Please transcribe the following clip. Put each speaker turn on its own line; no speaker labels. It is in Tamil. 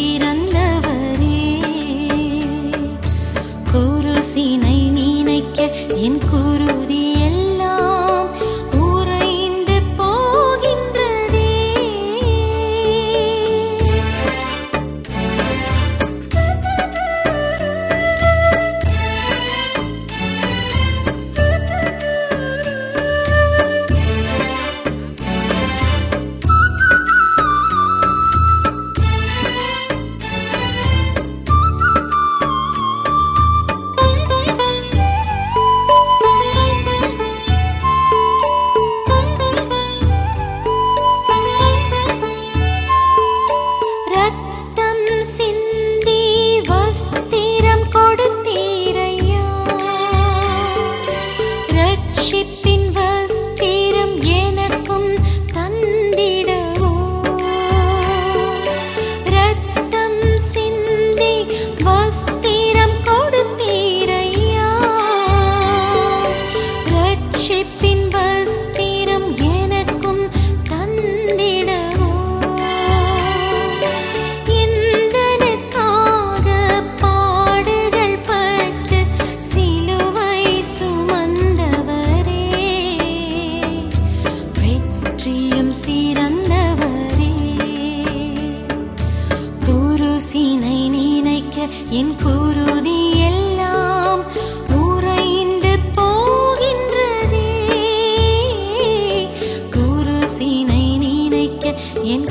வெற்றியும் சிறந்தவரே குருசினை நினைக்க என் குரு sin என் குருதி உறைந்து போகின்றதே. குருசினை நினைக்க என்